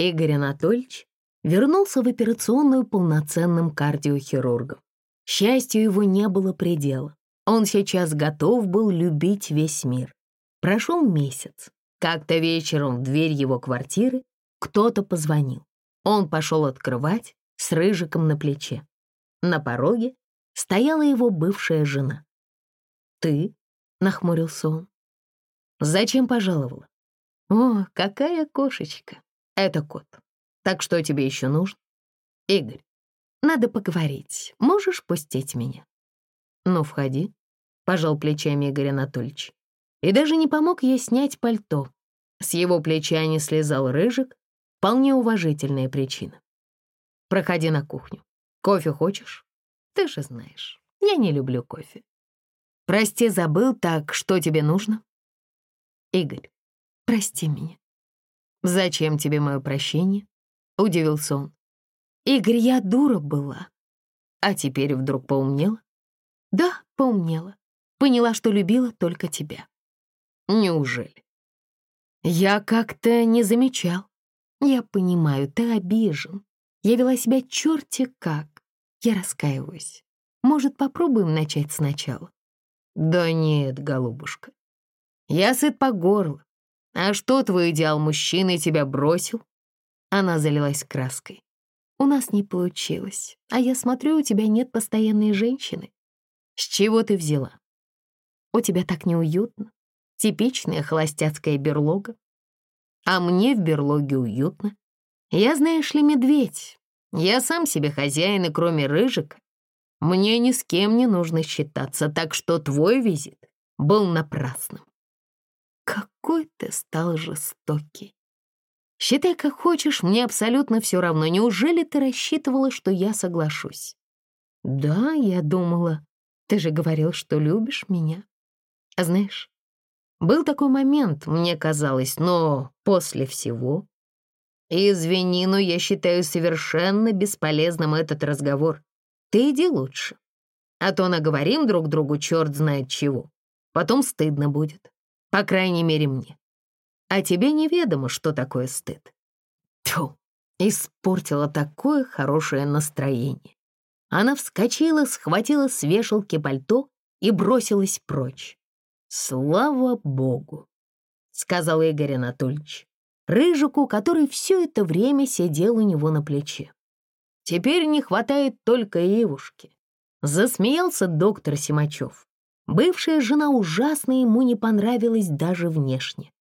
Игорь Анатольевич вернулся в операционную полноценным кардиохирургом. Счастью его не было предела. Он сейчас готов был любить весь мир. Прошел месяц. Как-то вечером в дверь его квартиры кто-то позвонил. Он пошел открывать с рыжиком на плече. На пороге стояла его бывшая жена. «Ты?» — нахмурился он. «Зачем пожаловала?» «О, какая кошечка! Это кот. Так что тебе еще нужно?» «Игорь, надо поговорить. Можешь пустить меня?» «Ну, входи», — пожал плечами Игорь Анатольевич. И даже не помог ей снять пальто. С его плеча не слезал рыжик, вполне уважительная причина. «Проходи на кухню. Кофе хочешь? Ты же знаешь, я не люблю кофе. Прости, забыл, так что тебе нужно?» «Игорь, прости меня». «Зачем тебе мое прощение?» — удивился он. «Игорь, я дура была. А теперь вдруг поумнела?» «Да, поумнела. Поняла, что любила только тебя». «Неужели?» «Я как-то не замечал. Я понимаю, ты обижен. Я вела себя черти как. Я раскаиваюсь. Может, попробуем начать сначала?» «Да нет, голубушка. Я сыт по горло. А что твой идеал мужчины тебя бросил?» Она залилась краской. «У нас не получилось. А я смотрю, у тебя нет постоянной женщины. С чего ты взяла? У тебя так неуютно. Типичная холостяцкая берлога. А мне в берлоге уютно. Я, знаешь ли, медведь. Я сам себе хозяин, и кроме рыжика, мне ни с кем не нужно считаться, так что твой визит был напрасным. Какой ты стал жестокий. Считай, как хочешь, мне абсолютно все равно. Неужели ты рассчитывала, что я соглашусь? Да, я думала. Ты же говорил, что любишь меня. А знаешь, был такой момент, мне казалось, но после всего... Извини, но я считаю совершенно бесполезным этот разговор. Ты иди лучше. А то наговорим друг другу черт знает чего. Потом стыдно будет. По крайней мере, мне. А тебе неведомо, что такое стыд. Тьфу, испортила такое хорошее настроение. Она вскочила, схватила с вешалки пальто и бросилась прочь. «Слава Богу!» — сказал Игорь Анатольевич, рыжику, который все это время сидел у него на плече. «Теперь не хватает только Ивушки», — засмеялся доктор Симачев. Бывшая жена ужасно ему не понравилась даже внешне.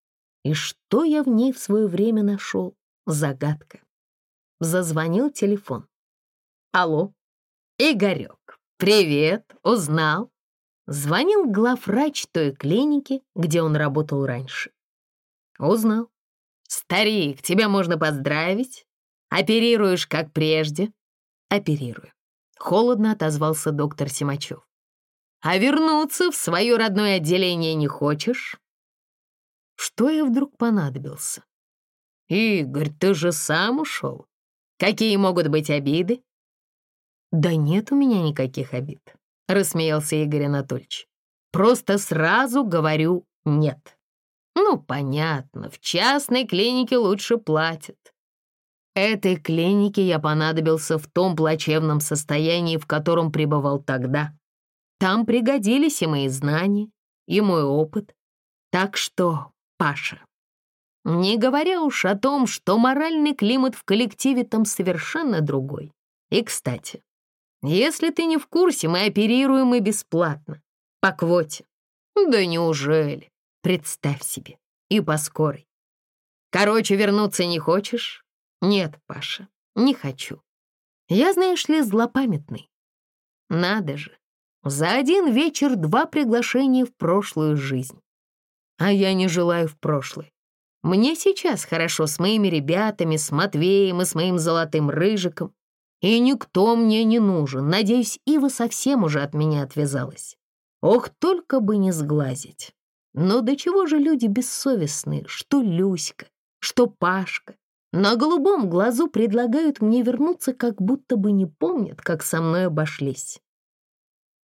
И что я в ней в свое время нашел? Загадка. Зазвонил телефон. «Алло, Игорек, привет, узнал?» Звонил главврач той клиники, где он работал раньше. Узнал. «Старик, тебя можно поздравить. Оперируешь, как прежде?» «Оперирую», — холодно отозвался доктор Симачев. «А вернуться в свое родное отделение не хочешь?» Что я вдруг понадобился? «Игорь, ты же сам ушел. Какие могут быть обиды?» «Да нет у меня никаких обид рассмеялся Игорь Анатольевич. «Просто сразу говорю нет». «Ну, понятно, в частной клинике лучше платят». Этой клинике я понадобился в том плачевном состоянии, в котором пребывал тогда. Там пригодились и мои знания, и мой опыт. Так что, Паша, не говоря уж о том, что моральный климат в коллективе там совершенно другой. И, кстати, если ты не в курсе, мы оперируем и бесплатно. По квоте. Да неужели? Представь себе. И по скорой. Короче, вернуться не хочешь? Нет, Паша, не хочу. Я, знаешь ли, злопамятный. Надо же. За один вечер два приглашения в прошлую жизнь. А я не желаю в прошлое. Мне сейчас хорошо с моими ребятами, с Матвеем и с моим золотым рыжиком. И никто мне не нужен. Надеюсь, Ива совсем уже от меня отвязалась. Ох, только бы не сглазить. Но до чего же люди бессовестные, что Люська, что Пашка. На голубом глазу предлагают мне вернуться, как будто бы не помнят, как со мной обошлись.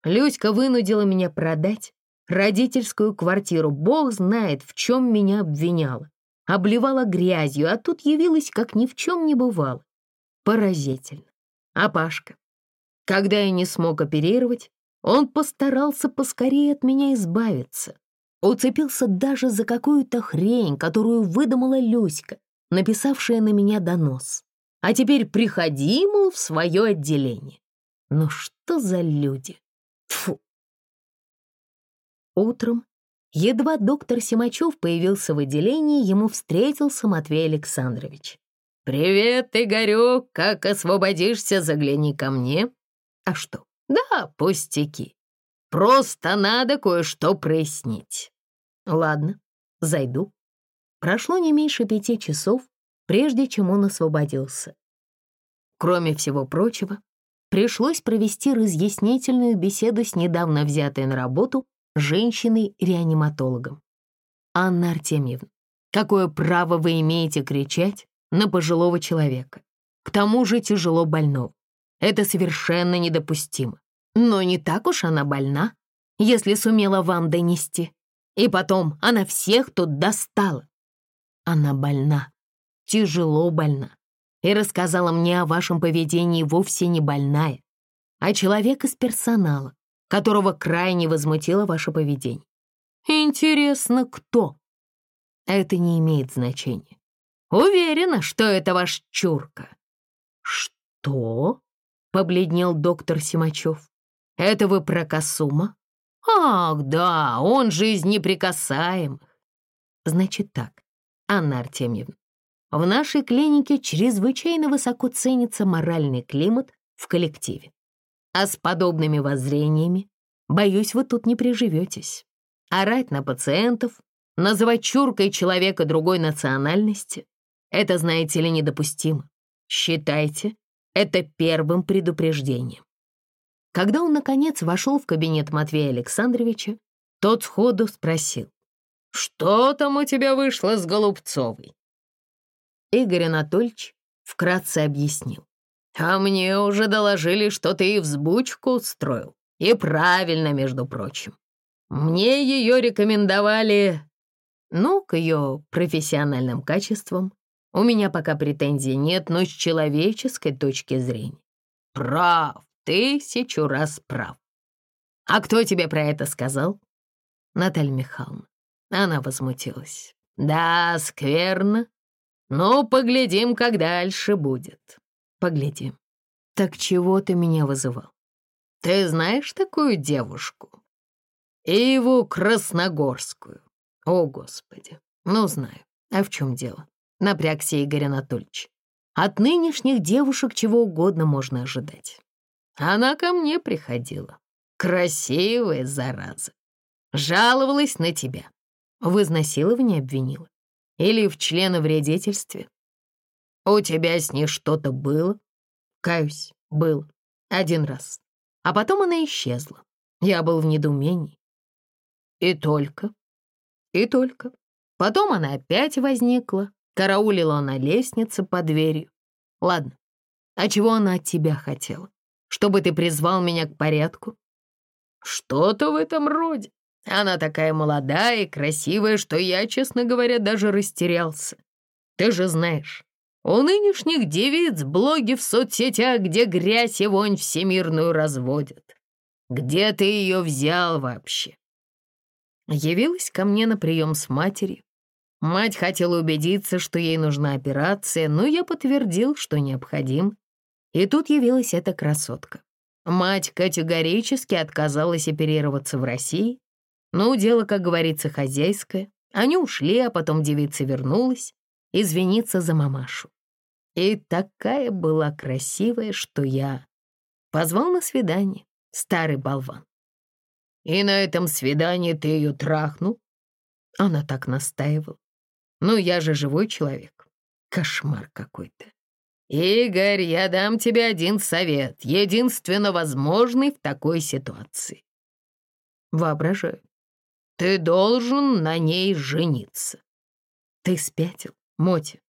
Люська вынудила меня продать родительскую квартиру. Бог знает, в чем меня обвиняла. обливала грязью, а тут явилась, как ни в чем не бывало. Поразительно. А Пашка? Когда я не смог оперировать, он постарался поскорее от меня избавиться. Уцепился даже за какую-то хрень, которую выдумала Люська, написавшая на меня донос. А теперь приходи, мол, в свое отделение. Ну что за люди? Тфу. Утром, едва доктор Симачев появился в отделении, ему встретился Матвей Александрович. «Привет, Игорек, как освободишься, загляни ко мне». «А что?» «Да, пустяки. Просто надо кое-что прояснить». «Ладно, зайду». Прошло не меньше пяти часов, прежде чем он освободился. Кроме всего прочего, пришлось провести разъяснительную беседу с недавно взятой на работу женщиной-реаниматологом. «Анна Артемьевна, какое право вы имеете кричать на пожилого человека? К тому же тяжело больного. Это совершенно недопустимо. Но не так уж она больна, если сумела вам донести. И потом она всех тут достала. Она больна, тяжело больна, и рассказала мне о вашем поведении вовсе не больная, а человек из персонала, которого крайне возмутило ваше поведение. Интересно, кто? Это не имеет значения. Уверена, что это ваш чурка. Что? Побледнел доктор Симачев. Это вы про Касума? Ах, да, он же из неприкасаемых. Значит так, Анна Артемьевна, в нашей клинике чрезвычайно высоко ценится моральный климат в коллективе. А с подобными воззрениями, боюсь, вы тут не приживетесь. Орать на пациентов, называть чуркой человека другой национальности — это, знаете ли, недопустимо. Считайте это первым предупреждением. Когда он, наконец, вошел в кабинет Матвея Александровича, тот сходу спросил, «Что там у тебя вышло с Голубцовой?» Игорь Анатольевич вкратце объяснил. А мне уже доложили, что ты и взбучку устроил. И правильно, между прочим. Мне ее рекомендовали... Ну, к ее профессиональным качествам у меня пока претензий нет, но с человеческой точки зрения. Прав, тысячу раз прав. А кто тебе про это сказал? Наталья Михайловна. Она возмутилась. Да, скверно. Ну, поглядим, как дальше будет. Поглядим. Так чего ты меня вызывал? Ты знаешь такую девушку? Иву Красногорскую. О, Господи. Ну, знаю. А в чем дело? Напрягся Игорь Анатольевич. От нынешних девушек чего угодно можно ожидать. Она ко мне приходила. Красивая зараза. Жаловалась на тебя. В изнасиловании обвинила. Или в членовредительстве. «У тебя с ней что-то было?» «Каюсь, был. Один раз. А потом она исчезла. Я был в недоумении. И только. И только. Потом она опять возникла, караулила на лестнице под дверью. Ладно, а чего она от тебя хотела? Чтобы ты призвал меня к порядку? Что-то в этом роде. Она такая молодая и красивая, что я, честно говоря, даже растерялся. Ты же знаешь, у нынешних девиц блоги в соцсетях, где грязь и вонь всемирную разводят. Где ты ее взял вообще? Явилась ко мне на прием с матерью. Мать хотела убедиться, что ей нужна операция, но я подтвердил, что необходим. И тут явилась эта красотка. Мать категорически отказалась оперироваться в России. Ну, дело, как говорится, хозяйское. Они ушли, а потом девица вернулась извиниться за мамашу. И такая была красивая, что я позвал на свидание, старый болван. И на этом свидании ты ее трахнул? Она так настаивала. Ну, я же живой человек. Кошмар какой-то. Игорь, я дам тебе один совет, единственно возможный в такой ситуации. Воображаю. Ты должен на ней жениться. Ты спятил, Мотя.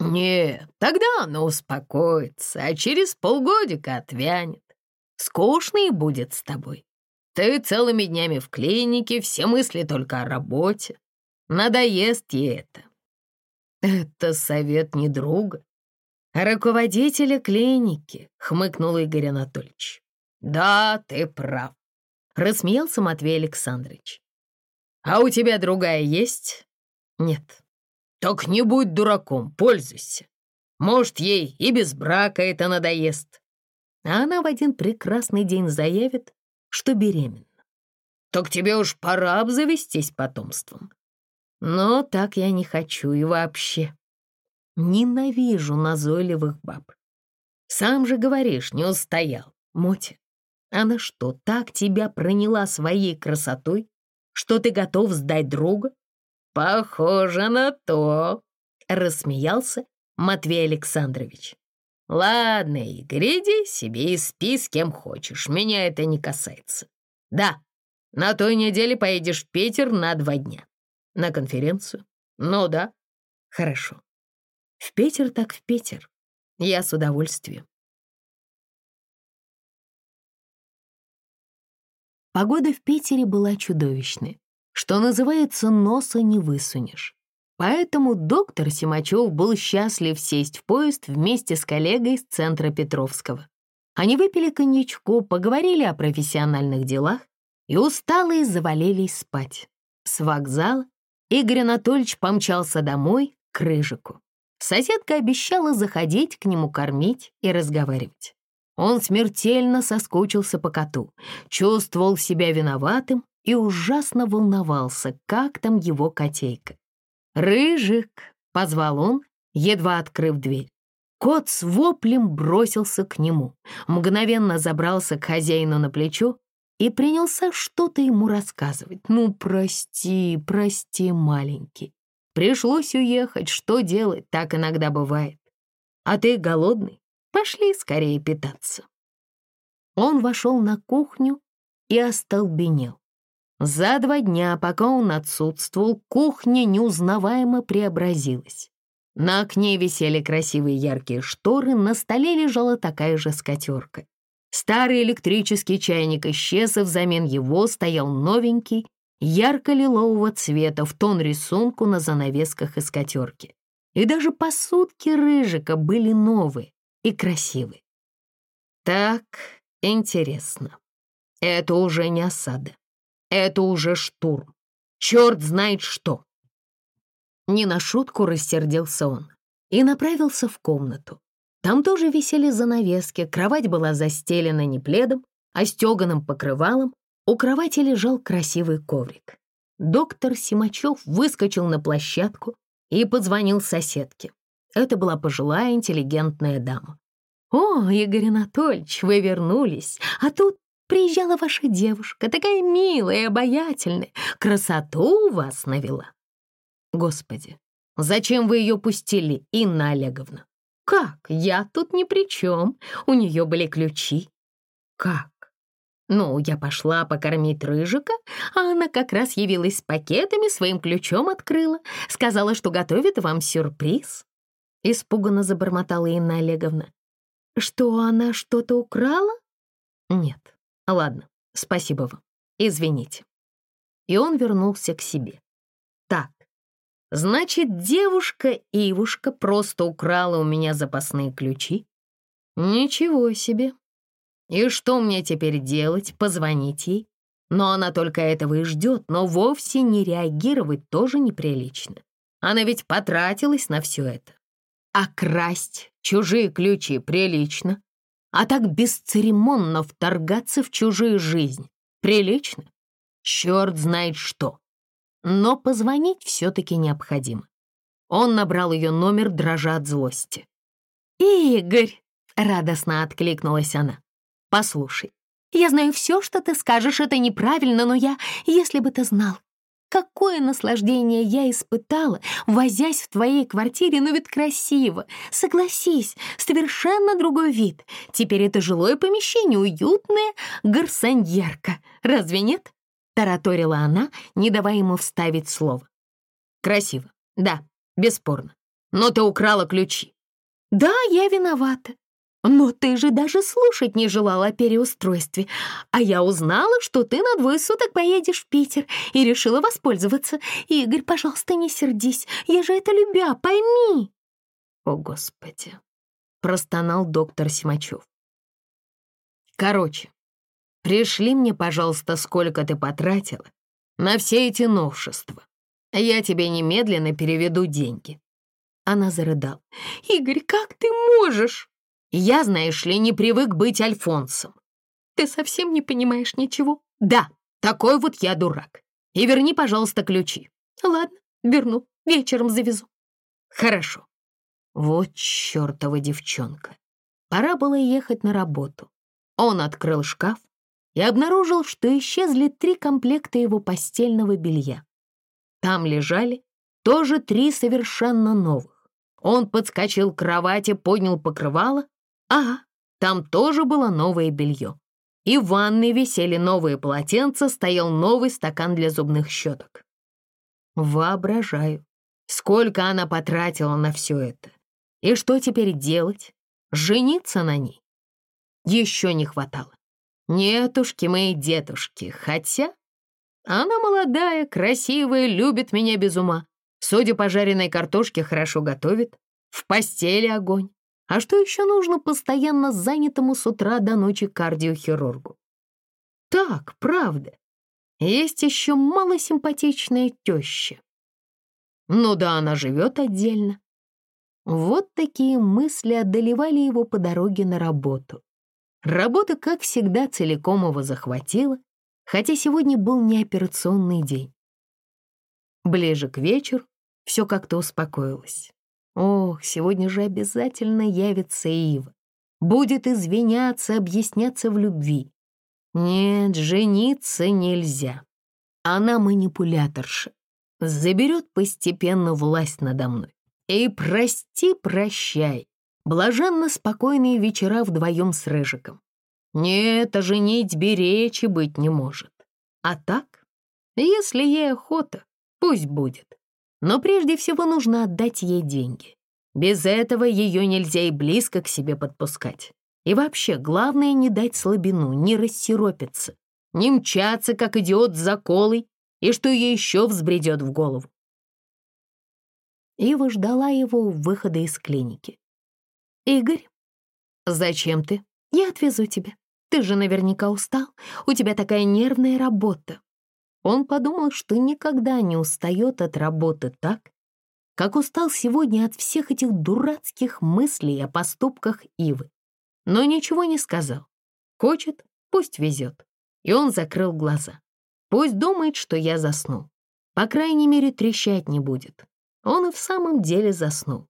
«Нет, тогда она успокоится, а через полгодика отвянет. Скучно и будет с тобой. Ты целыми днями в клинике, все мысли только о работе. Надоест ей это. Это совет не друга, руководителя клиники, хмыкнул Игорь Анатольевич. Да, ты прав, рассмеялся Матвей Александрович. А у тебя другая есть? Нет. Так не будь дураком, пользуйся. Может, ей и без брака это надоест. А она в один прекрасный день заявит, что беременна. Так тебе уж пора обзавестись потомством. Но так я не хочу и вообще. Ненавижу назойливых баб. Сам же говоришь, не устоял. Мотя, она что, так тебя проняла своей красотой, что ты готов сдать друга? Похоже на то, рассмеялся Матвей Александрович. Ладно, Игорь, иди себе и спи с кем хочешь, меня это не касается. Да, на той неделе поедешь в Питер на два дня. На конференцию? Ну да. Хорошо. В Питер так в Питер. Я с удовольствием. Погода в Питере была чудовищная. Что называется, носа не высунешь. Поэтому доктор Симачев был счастлив сесть в поезд вместе с коллегой из центра Петровского. Они выпили коньячку, поговорили о профессиональных делах и усталые завалились спать. С вокзала Игорь Анатольевич помчался домой к Рыжику. Соседка обещала заходить к нему кормить и разговаривать. Он смертельно соскучился по коту, чувствовал себя виноватым и ужасно волновался, как там его котейка. «Рыжик!» — позвал он, едва открыв дверь. Кот с воплем бросился к нему, мгновенно забрался к хозяину на плечо и принялся что-то ему рассказывать. «Ну, прости, прости, маленький. Пришлось уехать, что делать, так иногда бывает. А ты голодный? Пошли скорее питаться». Он вошел на кухню и остолбенел. За два дня, пока он отсутствовал, кухня неузнаваемо преобразилась. На окне висели красивые яркие шторы, на столе лежала такая же скатерка. Старый электрический чайник исчез, и взамен его стоял новенький, ярко-лилового цвета в тон рисунку на занавесках и скатерке. И даже посудки рыжика были новые и красивые. Так, интересно. Это уже не осада. Это уже штурм. Черт знает что. Не на шутку рассердился он и направился в комнату. Там тоже висели занавески, кровать была застелена не пледом, а стеганым покрывалом, у кровати лежал красивый коврик. Доктор Симачев выскочил на площадку и позвонил соседке. Это была пожилая интеллигентная дама. «О, Игорь Анатольевич, вы вернулись, а тут Приезжала ваша девушка, такая милая и обаятельная. Красоту у вас навела. Господи, зачем вы ее пустили, Инна Олеговна? Как? Я тут ни при чем. У нее были ключи. Как? Ну, я пошла покормить Рыжика, а она как раз явилась с пакетами, своим ключом открыла, сказала, что готовит вам сюрприз. Испуганно забормотала Инна Олеговна. Что, она что-то украла? Нет, Ладно, спасибо вам. Извините. И он вернулся к себе. Так, значит, девушка Ивушка просто украла у меня запасные ключи? Ничего себе. И что мне теперь делать? Позвонить ей? Но она только этого и ждет, но вовсе не реагировать тоже неприлично. Она ведь потратилась на все это. А красть чужие ключи прилично. А так бесцеремонно вторгаться в чужую жизнь прилично? Черт знает что. Но позвонить все-таки необходимо. Он набрал ее номер, дрожа от злости. «Игорь!» — радостно откликнулась она. «Послушай, я знаю все, что ты скажешь, это неправильно, но я, если бы ты знал, Какое наслаждение я испытала, возясь в твоей квартире, но ведь красиво. Согласись, совершенно другой вид. Теперь это жилое помещение, уютное, гарсоньерка. Разве нет?» Тараторила она, не давая ему вставить слово. «Красиво, да, бесспорно. Но ты украла ключи». «Да, я виновата. Но ты же даже слушать не желала о переустройстве. А я узнала, что ты на двое суток поедешь в Питер и решила воспользоваться. Игорь, пожалуйста, не сердись. Я же это любя, пойми. О, Господи, простонал доктор Симачев. Короче, пришли мне, пожалуйста, сколько ты потратила на все эти новшества. Я тебе немедленно переведу деньги. Она зарыдала. «Игорь, как ты можешь?» Я, знаешь ли, не привык быть Альфонсом. Ты совсем не понимаешь ничего? Да, такой вот я дурак. И верни, пожалуйста, ключи. Ладно, верну, вечером завезу. Хорошо. Вот чертова девчонка. Пора было ехать на работу. Он открыл шкаф и обнаружил, что исчезли три комплекта его постельного белья. Там лежали тоже три совершенно новых. Он подскочил к кровати, поднял покрывало Ага, там тоже было новое белье. И в ванной висели новые полотенца, стоял новый стакан для зубных щеток. Воображаю, сколько она потратила на все это. И что теперь делать? Жениться на ней? Еще не хватало. Нетушки мои дедушки, хотя... Она молодая, красивая, любит меня без ума. Судя по жареной картошке, хорошо готовит. В постели огонь. А что еще нужно постоянно занятому с утра до ночи кардиохирургу? Так, правда. Есть еще малосимпатичная теща. Ну да, она живет отдельно. Вот такие мысли одолевали его по дороге на работу. Работа, как всегда, целиком его захватила, хотя сегодня был не операционный день. Ближе к вечеру все как-то успокоилось. Ох, сегодня же обязательно явится Ива. Будет извиняться, объясняться в любви. Нет, жениться нельзя. Она манипуляторша. Заберет постепенно власть надо мной. И прости-прощай. Блаженно спокойные вечера вдвоем с Рыжиком. Нет, о женитьбе речи быть не может. А так, если ей охота, пусть будет. Но прежде всего нужно отдать ей деньги. Без этого ее нельзя и близко к себе подпускать. И вообще, главное не дать слабину, не рассеропиться, не мчаться, как идиот за колой, и что ей еще взбредет в голову. Ива ждала его у выхода из клиники. «Игорь, зачем ты? Я отвезу тебя. Ты же наверняка устал, у тебя такая нервная работа. Он подумал, что никогда не устает от работы так, как устал сегодня от всех этих дурацких мыслей о поступках Ивы. Но ничего не сказал. Хочет, пусть везет. И он закрыл глаза. Пусть думает, что я заснул. По крайней мере, трещать не будет. Он и в самом деле заснул.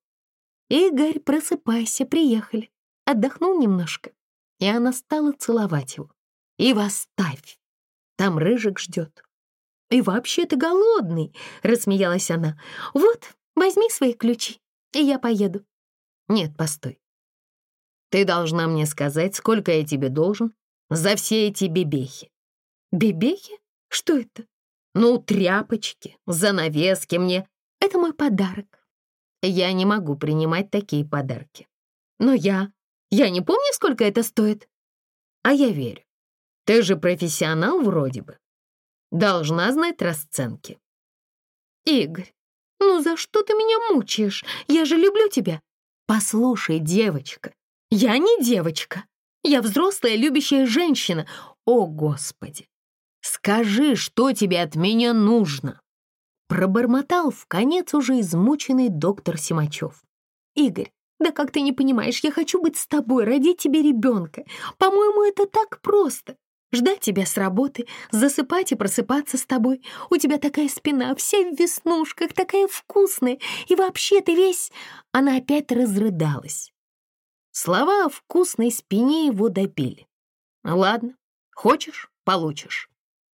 «Игорь, просыпайся, приехали. Отдохнул немножко». И она стала целовать его. «И восставь. Там Рыжик ждет. «И вообще ты голодный», — рассмеялась она. «Вот, возьми свои ключи, и я поеду». «Нет, постой. Ты должна мне сказать, сколько я тебе должен за все эти бебехи». «Бебехи? Что это?» «Ну, тряпочки, занавески мне. Это мой подарок». «Я не могу принимать такие подарки». «Но я... Я не помню, сколько это стоит». «А я верю. Ты же профессионал вроде бы. Должна знать расценки. Игорь, ну за что ты меня мучаешь? Я же люблю тебя. Послушай, девочка, я не девочка. Я взрослая любящая женщина. О, Господи! Скажи, что тебе от меня нужно. Пробормотал в конец уже измученный доктор Симачев. Игорь, да как ты не понимаешь, я хочу быть с тобой, родить тебе ребенка. По-моему, это так просто ждать тебя с работы, засыпать и просыпаться с тобой. У тебя такая спина, вся в веснушках, такая вкусная, и вообще ты весь...» Она опять разрыдалась. Слова о вкусной спине его добили. «Ладно, хочешь — получишь.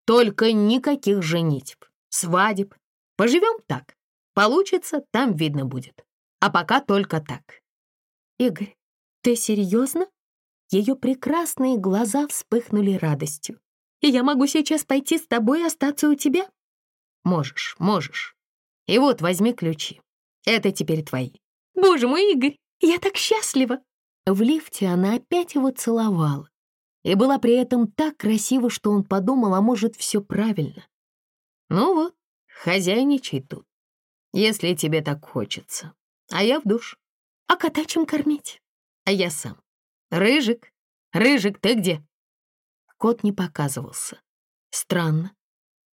Только никаких женитьб, свадеб. Поживем так. Получится, там видно будет. А пока только так». «Игорь, ты серьезно?» Ее прекрасные глаза вспыхнули радостью. «И я могу сейчас пойти с тобой и остаться у тебя?» «Можешь, можешь. И вот возьми ключи. Это теперь твои». «Боже мой, Игорь, я так счастлива!» В лифте она опять его целовала и была при этом так красива, что он подумал, а может, все правильно. Ну вот, хозяйничай тут, если тебе так хочется. А я в душ. А кота чем кормить? А я сам. Рыжик, Рыжик, ты где? Кот не показывался. Странно.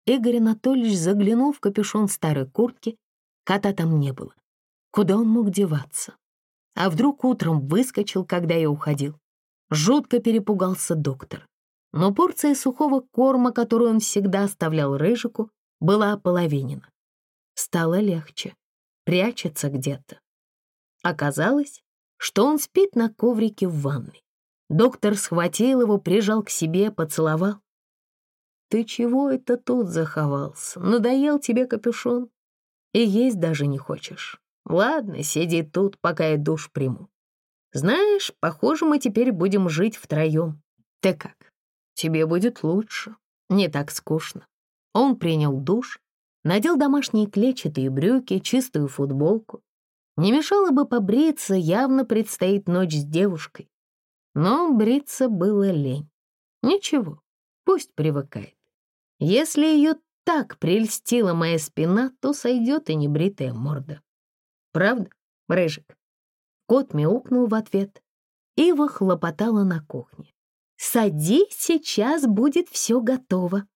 Игорь Анатольевич заглянул в капюшон старой куртки, кота там не было. Куда он мог деваться? А вдруг утром выскочил, когда я уходил? Жутко перепугался доктор. Но порция сухого корма, которую он всегда оставлял Рыжику, была ополовинена. Стало легче. Прячется где-то. Оказалось, что он спит на коврике в ванной. Доктор схватил его, прижал к себе, поцеловал. «Ты чего это тут заховался? Надоел тебе капюшон? И есть даже не хочешь. Ладно, сиди тут, пока я душ приму. Знаешь, похоже, мы теперь будем жить втроем. Ты как? Тебе будет лучше, не так скучно». Он принял душ, надел домашние клетчатые брюки, чистую футболку. Не мешало бы побриться, явно предстоит ночь с девушкой. Но бриться было лень. Ничего, пусть привыкает. Если ее так прельстила моя спина, то сойдет и небритая морда. Правда, Рыжик? Кот мяукнул в ответ. Ива хлопотала на кухне. «Садись, сейчас будет все готово».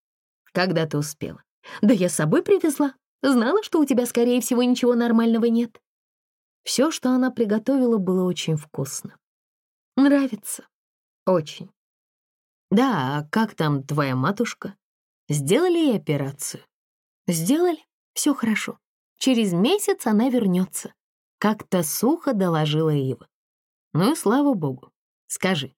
«Когда ты успела?» «Да я с собой привезла. Знала, что у тебя, скорее всего, ничего нормального нет». Все, что она приготовила, было очень вкусно. Нравится. Очень. Да, а как там твоя матушка? Сделали ей операцию? Сделали. Все хорошо. Через месяц она вернется. Как-то сухо доложила Ива. Ну и слава богу. Скажи,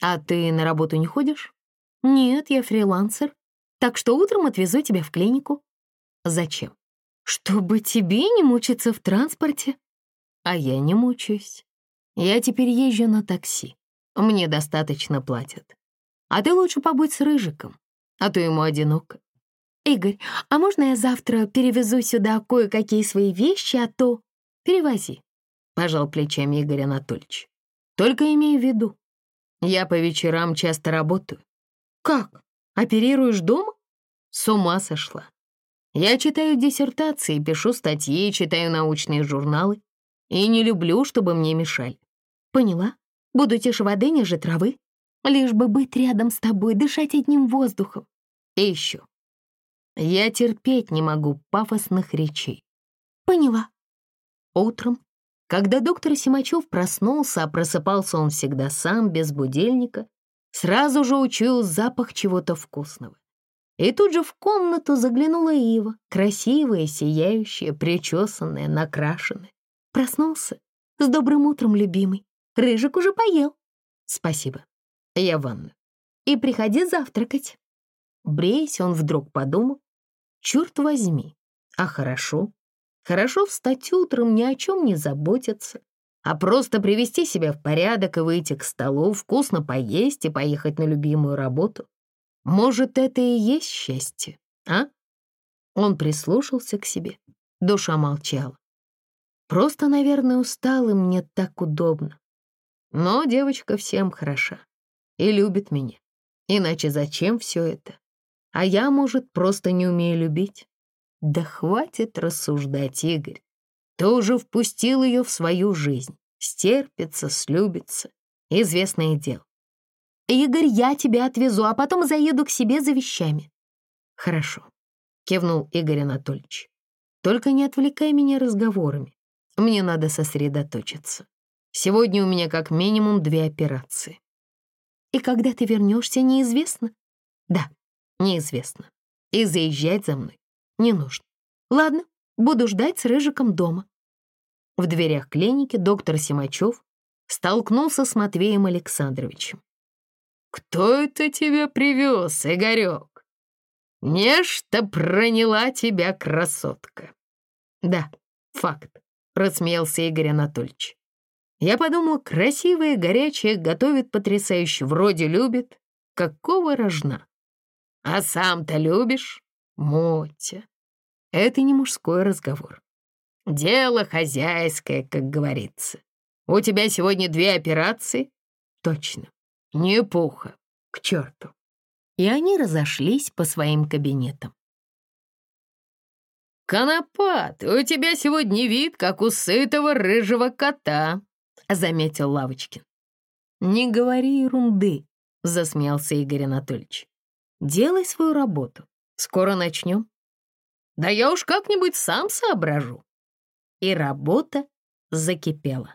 а ты на работу не ходишь? Нет, я фрилансер. Так что утром отвезу тебя в клинику. Зачем? Чтобы тебе не мучиться в транспорте. А я не мучаюсь. Я теперь езжу на такси. Мне достаточно платят. А ты лучше побудь с Рыжиком, а то ему одиноко. Игорь, а можно я завтра перевезу сюда кое-какие свои вещи, а то... Перевози, — пожал плечами Игорь Анатольевич. Только имей в виду, я по вечерам часто работаю. Как? Оперируешь дома? С ума сошла. Я читаю диссертации, пишу статьи, читаю научные журналы и не люблю, чтобы мне мешали. Поняла. Буду тише воды, ниже травы. Лишь бы быть рядом с тобой, дышать одним воздухом. И еще. Я терпеть не могу пафосных речей. Поняла. Утром, когда доктор Симачев проснулся, а просыпался он всегда сам, без будильника, сразу же учуял запах чего-то вкусного. И тут же в комнату заглянула Ива, красивая, сияющая, причесанная, накрашенная. Проснулся. С добрым утром, любимый. Рыжик уже поел. Спасибо. Я в ванну. И приходи завтракать. Брейсь, он вдруг подумал. Черт возьми. А хорошо. Хорошо встать утром, ни о чем не заботиться, а просто привести себя в порядок и выйти к столу, вкусно поесть и поехать на любимую работу. Может, это и есть счастье, а? Он прислушался к себе. Душа молчала. Просто, наверное, устал, и мне так удобно. Но девочка всем хороша и любит меня. Иначе зачем все это? А я, может, просто не умею любить? Да хватит рассуждать, Игорь. Ты уже впустил ее в свою жизнь. Стерпится, слюбится. Известное дело. Игорь, я тебя отвезу, а потом заеду к себе за вещами. Хорошо, кивнул Игорь Анатольевич. Только не отвлекай меня разговорами. Мне надо сосредоточиться. Сегодня у меня как минимум две операции. И когда ты вернешься, неизвестно? Да, неизвестно. И заезжать за мной не нужно. Ладно, буду ждать с Рыжиком дома. В дверях клиники доктор Симачев столкнулся с Матвеем Александровичем. «Кто это тебя привез, Игорек? Нечто проняла тебя красотка». «Да, факт», — рассмеялся Игорь Анатольевич. Я подумал, красивая, горячая, готовит потрясающе, вроде любит. Какого рожна? А сам-то любишь? Мотя. Это не мужской разговор. Дело хозяйское, как говорится. У тебя сегодня две операции?» «Точно. Не пуха. К черту». И они разошлись по своим кабинетам. «Конопат, у тебя сегодня вид, как у сытого рыжего кота», — заметил Лавочкин. «Не говори ерунды», — засмеялся Игорь Анатольевич. «Делай свою работу. Скоро начнем». «Да я уж как-нибудь сам соображу». И работа закипела.